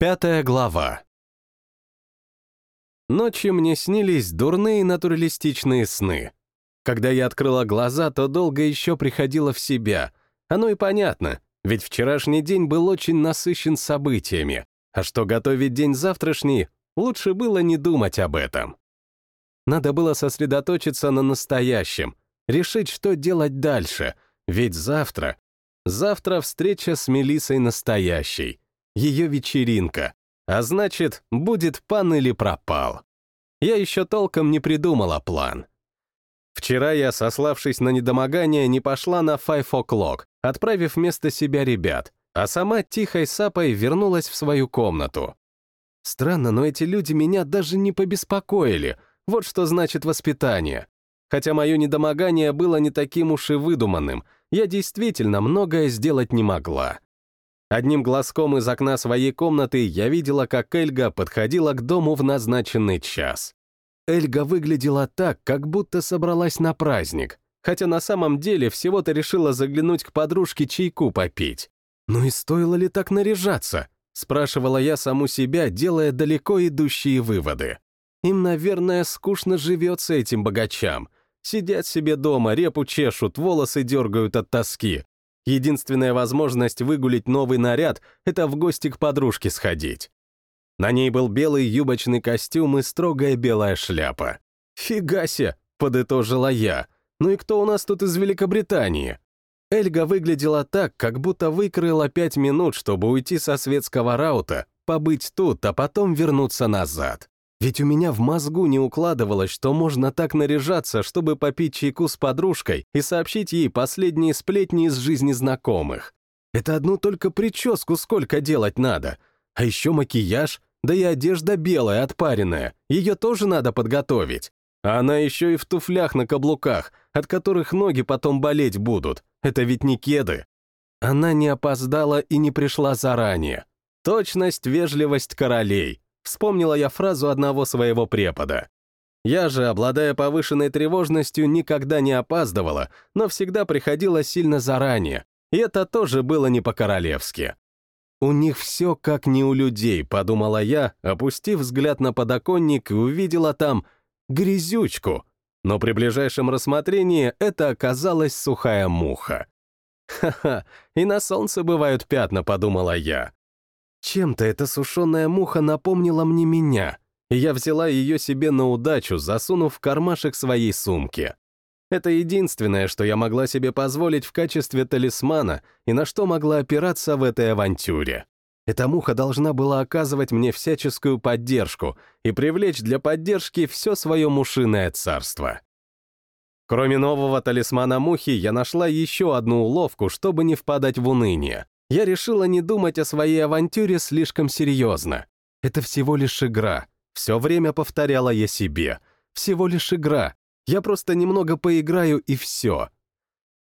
Пятая глава. Ночью мне снились дурные натуралистичные сны. Когда я открыла глаза, то долго еще приходила в себя. Оно и понятно, ведь вчерашний день был очень насыщен событиями. А что готовить день завтрашний, лучше было не думать об этом. Надо было сосредоточиться на настоящем, решить, что делать дальше, ведь завтра... Завтра встреча с Мелисой настоящей ее вечеринка, а значит, будет пан или пропал. Я еще толком не придумала план. Вчера я, сославшись на недомогание, не пошла на Five O'Clock, отправив вместо себя ребят, а сама тихой сапой вернулась в свою комнату. Странно, но эти люди меня даже не побеспокоили. Вот что значит воспитание. Хотя мое недомогание было не таким уж и выдуманным, я действительно многое сделать не могла. Одним глазком из окна своей комнаты я видела, как Эльга подходила к дому в назначенный час. Эльга выглядела так, как будто собралась на праздник, хотя на самом деле всего-то решила заглянуть к подружке чайку попить. «Ну и стоило ли так наряжаться?» — спрашивала я саму себя, делая далеко идущие выводы. Им, наверное, скучно живется этим богачам. Сидят себе дома, репу чешут, волосы дергают от тоски, Единственная возможность выгулить новый наряд — это в гости к подружке сходить. На ней был белый юбочный костюм и строгая белая шляпа. «Фига себе!» — подытожила я. «Ну и кто у нас тут из Великобритании?» Эльга выглядела так, как будто выкрыла пять минут, чтобы уйти со светского раута, побыть тут, а потом вернуться назад. Ведь у меня в мозгу не укладывалось, что можно так наряжаться, чтобы попить чайку с подружкой и сообщить ей последние сплетни из жизни знакомых. Это одну только прическу сколько делать надо. А еще макияж, да и одежда белая, отпаренная. Ее тоже надо подготовить. А она еще и в туфлях на каблуках, от которых ноги потом болеть будут. Это ведь не кеды. Она не опоздала и не пришла заранее. Точность, вежливость королей. Вспомнила я фразу одного своего препода. Я же, обладая повышенной тревожностью, никогда не опаздывала, но всегда приходила сильно заранее, и это тоже было не по-королевски. «У них все как не у людей», — подумала я, опустив взгляд на подоконник и увидела там грязючку, но при ближайшем рассмотрении это оказалась сухая муха. «Ха-ха, и на солнце бывают пятна», — подумала я. Чем-то эта сушеная муха напомнила мне меня, и я взяла ее себе на удачу, засунув в кармашек своей сумки. Это единственное, что я могла себе позволить в качестве талисмана и на что могла опираться в этой авантюре. Эта муха должна была оказывать мне всяческую поддержку и привлечь для поддержки все свое мушиное царство. Кроме нового талисмана мухи, я нашла еще одну уловку, чтобы не впадать в уныние я решила не думать о своей авантюре слишком серьезно. Это всего лишь игра. Все время повторяла я себе. Всего лишь игра. Я просто немного поиграю и все.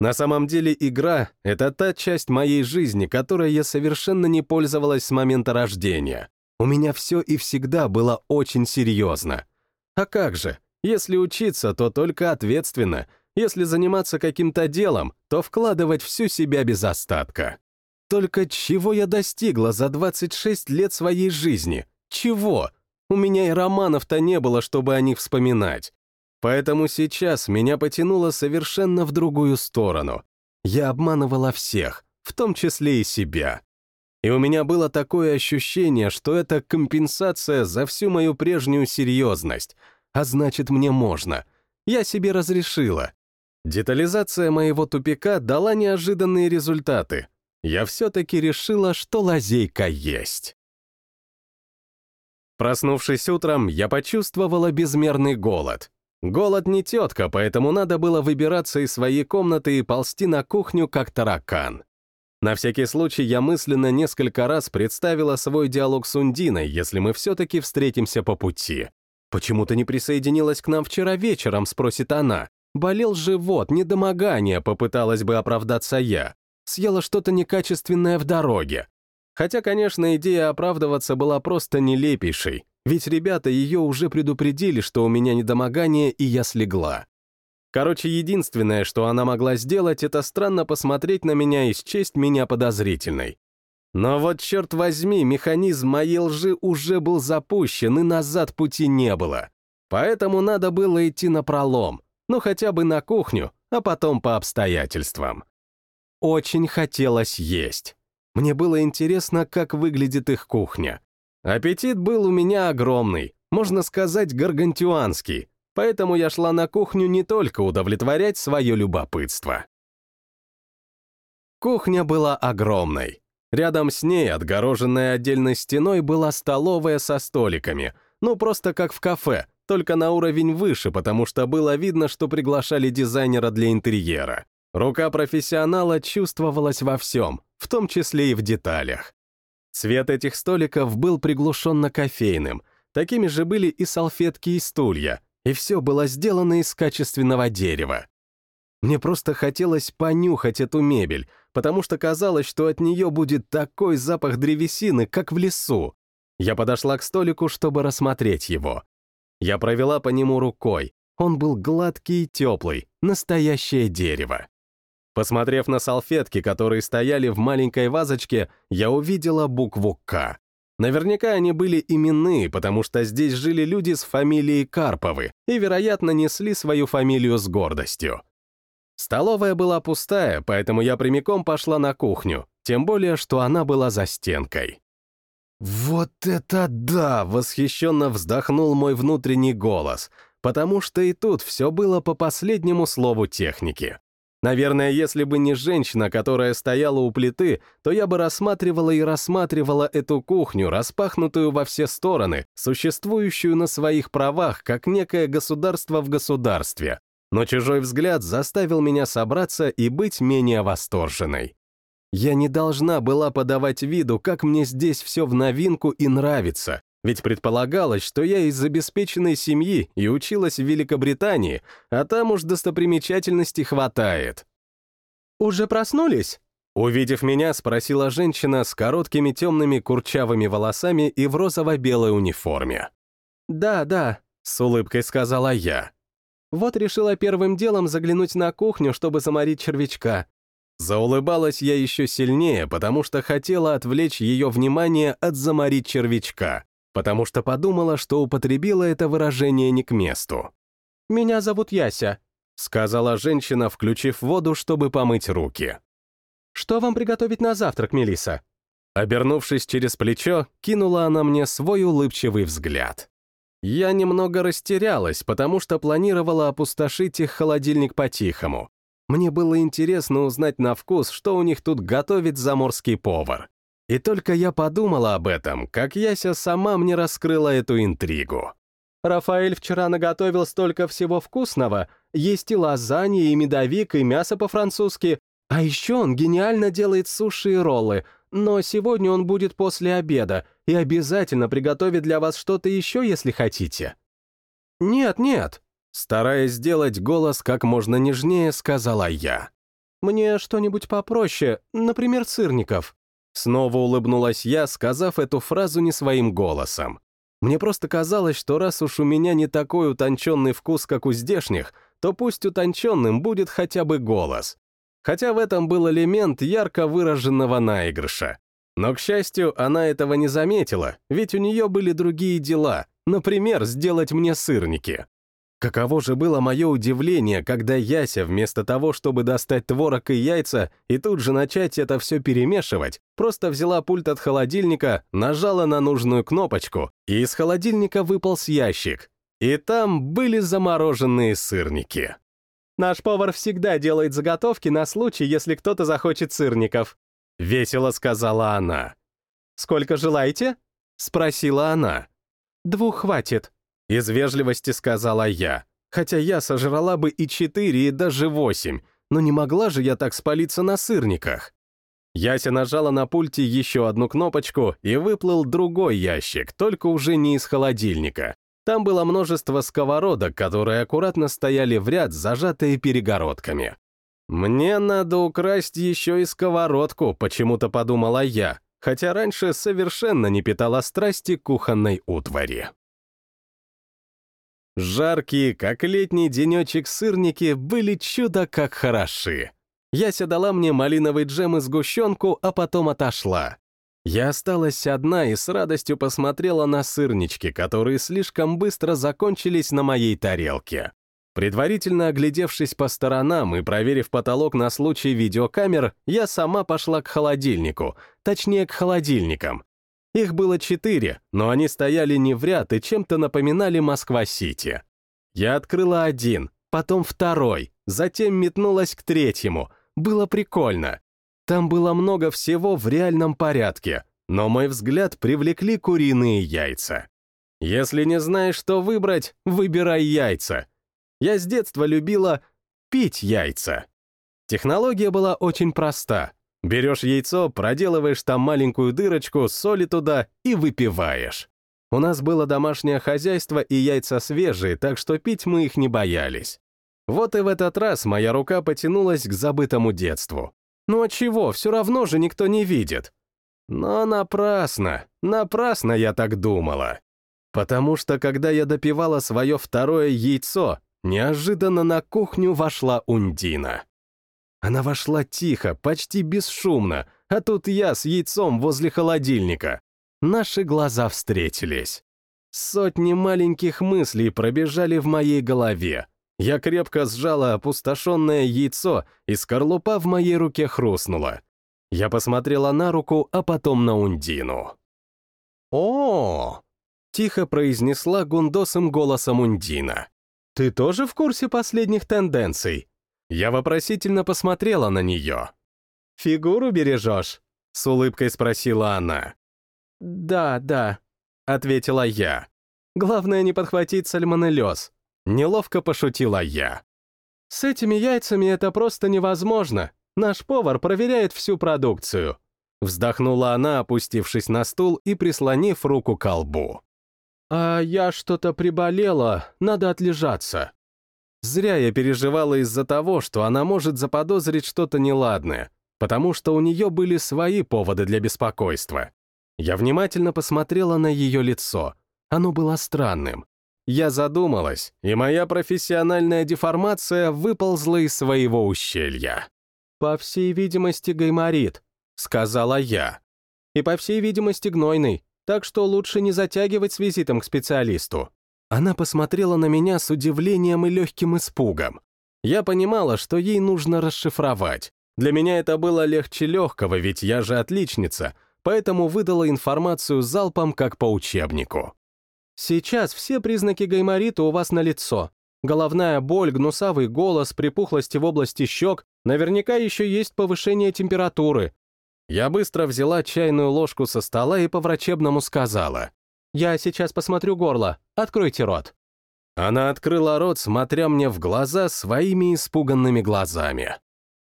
На самом деле игра — это та часть моей жизни, которой я совершенно не пользовалась с момента рождения. У меня все и всегда было очень серьезно. А как же? Если учиться, то только ответственно. Если заниматься каким-то делом, то вкладывать всю себя без остатка. Только чего я достигла за 26 лет своей жизни? Чего? У меня и романов-то не было, чтобы о них вспоминать. Поэтому сейчас меня потянуло совершенно в другую сторону. Я обманывала всех, в том числе и себя. И у меня было такое ощущение, что это компенсация за всю мою прежнюю серьезность, а значит, мне можно. Я себе разрешила. Детализация моего тупика дала неожиданные результаты — я все-таки решила, что лазейка есть. Проснувшись утром, я почувствовала безмерный голод. Голод не тетка, поэтому надо было выбираться из своей комнаты и ползти на кухню, как таракан. На всякий случай я мысленно несколько раз представила свой диалог с Ундиной, если мы все-таки встретимся по пути. «Почему ты не присоединилась к нам вчера вечером?» — спросит она. «Болел живот, недомогание», — попыталась бы оправдаться я съела что-то некачественное в дороге. Хотя, конечно, идея оправдываться была просто нелепейшей, ведь ребята ее уже предупредили, что у меня недомогание, и я слегла. Короче, единственное, что она могла сделать, это странно посмотреть на меня и счесть меня подозрительной. Но вот, черт возьми, механизм моей лжи уже был запущен, и назад пути не было. Поэтому надо было идти на пролом, ну хотя бы на кухню, а потом по обстоятельствам. Очень хотелось есть. Мне было интересно, как выглядит их кухня. Аппетит был у меня огромный, можно сказать, гаргантюанский, поэтому я шла на кухню не только удовлетворять свое любопытство. Кухня была огромной. Рядом с ней, отгороженная отдельной стеной, была столовая со столиками, ну просто как в кафе, только на уровень выше, потому что было видно, что приглашали дизайнера для интерьера. Рука профессионала чувствовалась во всем, в том числе и в деталях. Цвет этих столиков был приглушенно кофейным, такими же были и салфетки и стулья, и все было сделано из качественного дерева. Мне просто хотелось понюхать эту мебель, потому что казалось, что от нее будет такой запах древесины, как в лесу. Я подошла к столику, чтобы рассмотреть его. Я провела по нему рукой. Он был гладкий и теплый, настоящее дерево. Посмотрев на салфетки, которые стояли в маленькой вазочке, я увидела букву «К». Наверняка они были именные, потому что здесь жили люди с фамилией Карповы и, вероятно, несли свою фамилию с гордостью. Столовая была пустая, поэтому я прямиком пошла на кухню, тем более, что она была за стенкой. «Вот это да!» — восхищенно вздохнул мой внутренний голос, потому что и тут все было по последнему слову техники. Наверное, если бы не женщина, которая стояла у плиты, то я бы рассматривала и рассматривала эту кухню, распахнутую во все стороны, существующую на своих правах, как некое государство в государстве, но чужой взгляд заставил меня собраться и быть менее восторженной. Я не должна была подавать виду, как мне здесь все в новинку и нравится, ведь предполагалось, что я из обеспеченной семьи и училась в Великобритании, а там уж достопримечательностей хватает. «Уже проснулись?» Увидев меня, спросила женщина с короткими темными курчавыми волосами и в розово-белой униформе. «Да, да», — с улыбкой сказала я. Вот решила первым делом заглянуть на кухню, чтобы заморить червячка. Заулыбалась я еще сильнее, потому что хотела отвлечь ее внимание от заморить червячка, потому что подумала, что употребила это выражение не к месту. «Меня зовут Яся», — сказала женщина, включив воду, чтобы помыть руки. «Что вам приготовить на завтрак, Мелиса? Обернувшись через плечо, кинула она мне свой улыбчивый взгляд. Я немного растерялась, потому что планировала опустошить их холодильник по-тихому. Мне было интересно узнать на вкус, что у них тут готовит заморский повар. И только я подумала об этом, как Яся сама мне раскрыла эту интригу. Рафаэль вчера наготовил столько всего вкусного. Есть и лазанья, и медовик, и мясо по-французски. А еще он гениально делает суши и роллы, но сегодня он будет после обеда и обязательно приготовит для вас что-то еще, если хотите». «Нет, нет», стараясь сделать голос как можно нежнее, сказала я. «Мне что-нибудь попроще, например, сырников». Снова улыбнулась я, сказав эту фразу не своим голосом. Мне просто казалось, что раз уж у меня не такой утонченный вкус, как у здешних, то пусть утонченным будет хотя бы голос хотя в этом был элемент ярко выраженного наигрыша. Но, к счастью, она этого не заметила, ведь у нее были другие дела, например, сделать мне сырники. Каково же было мое удивление, когда Яся, вместо того, чтобы достать творог и яйца и тут же начать это все перемешивать, просто взяла пульт от холодильника, нажала на нужную кнопочку, и из холодильника выполз ящик. И там были замороженные сырники. Наш повар всегда делает заготовки на случай, если кто-то захочет сырников», — весело сказала она. «Сколько желаете?» — спросила она. «Двух хватит», — из вежливости сказала я, хотя я сожрала бы и четыре, и даже восемь, но не могла же я так спалиться на сырниках. Яся нажала на пульте еще одну кнопочку, и выплыл другой ящик, только уже не из холодильника. Там было множество сковородок, которые аккуратно стояли в ряд, зажатые перегородками. «Мне надо украсть еще и сковородку», — почему-то подумала я, хотя раньше совершенно не питала страсти кухонной утвари. Жаркие, как летний денечек сырники, были чудо как хороши. Яся дала мне малиновый джем и сгущенку, а потом отошла. Я осталась одна и с радостью посмотрела на сырнички, которые слишком быстро закончились на моей тарелке. Предварительно оглядевшись по сторонам и проверив потолок на случай видеокамер, я сама пошла к холодильнику, точнее, к холодильникам. Их было четыре, но они стояли не в ряд и чем-то напоминали Москва-Сити. Я открыла один, потом второй, затем метнулась к третьему. Было прикольно. Там было много всего в реальном порядке, но мой взгляд привлекли куриные яйца. Если не знаешь, что выбрать, выбирай яйца. Я с детства любила пить яйца. Технология была очень проста. Берешь яйцо, проделываешь там маленькую дырочку, соли туда и выпиваешь. У нас было домашнее хозяйство и яйца свежие, так что пить мы их не боялись. Вот и в этот раз моя рука потянулась к забытому детству. Ну а чего, все равно же никто не видит. Но напрасно, напрасно я так думала. Потому что когда я допивала свое второе яйцо, неожиданно на кухню вошла Ундина. Она вошла тихо, почти бесшумно, а тут я с яйцом возле холодильника. Наши глаза встретились. Сотни маленьких мыслей пробежали в моей голове, я крепко сжала опустошенное яйцо, и скорлупа в моей руке хрустнула. Я посмотрела на руку, а потом на Ундину. о, тихо произнесла гундосым голосом Ундина. «Ты тоже в курсе последних тенденций?» Я вопросительно посмотрела на нее. «Фигуру бережешь?» — с улыбкой спросила она. «Да, да», — ответила я. «Главное не подхватить сальмонеллез. Неловко пошутила я. С этими яйцами это просто невозможно. Наш повар проверяет всю продукцию. Вздохнула она, опустившись на стул и прислонив руку к колбу. «А я что-то приболела, надо отлежаться». Зря я переживала из-за того, что она может заподозрить что-то неладное, потому что у нее были свои поводы для беспокойства. Я внимательно посмотрела на ее лицо. Оно было странным. Я задумалась, и моя профессиональная деформация выползла из своего ущелья. «По всей видимости, гайморит», — сказала я. «И по всей видимости, гнойный, так что лучше не затягивать с визитом к специалисту». Она посмотрела на меня с удивлением и легким испугом. Я понимала, что ей нужно расшифровать. Для меня это было легче легкого, ведь я же отличница, поэтому выдала информацию залпом, как по учебнику. Сейчас все признаки гайморита у вас налицо. Головная боль, гнусавый голос, припухлости в области щек, наверняка еще есть повышение температуры. Я быстро взяла чайную ложку со стола и по-врачебному сказала. «Я сейчас посмотрю горло. Откройте рот». Она открыла рот, смотря мне в глаза своими испуганными глазами.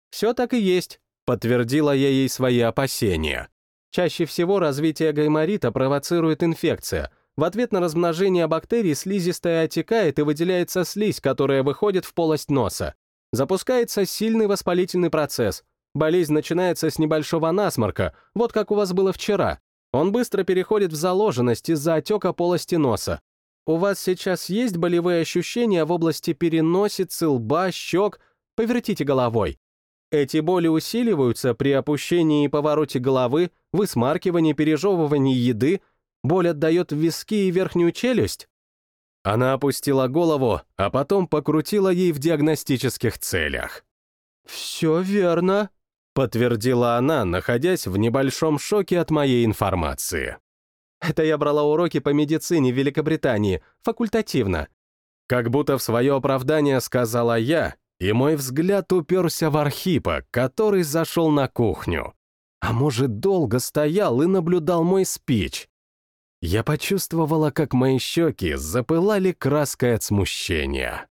«Все так и есть», — подтвердила я ей свои опасения. Чаще всего развитие гайморита провоцирует инфекция — в ответ на размножение бактерий слизистая отекает и выделяется слизь, которая выходит в полость носа. Запускается сильный воспалительный процесс. Болезнь начинается с небольшого насморка, вот как у вас было вчера. Он быстро переходит в заложенность из-за отека полости носа. У вас сейчас есть болевые ощущения в области переносицы, лба, щек? Повертите головой. Эти боли усиливаются при опущении и повороте головы, высмаркивании, пережевывании еды — Боль отдает в виски и верхнюю челюсть? Она опустила голову, а потом покрутила ей в диагностических целях. «Все верно», — подтвердила она, находясь в небольшом шоке от моей информации. «Это я брала уроки по медицине в Великобритании, факультативно». Как будто в свое оправдание сказала я, и мой взгляд уперся в Архипа, который зашел на кухню. А может, долго стоял и наблюдал мой спич. Я почувствовала, как мои щеки запылали краской от смущения.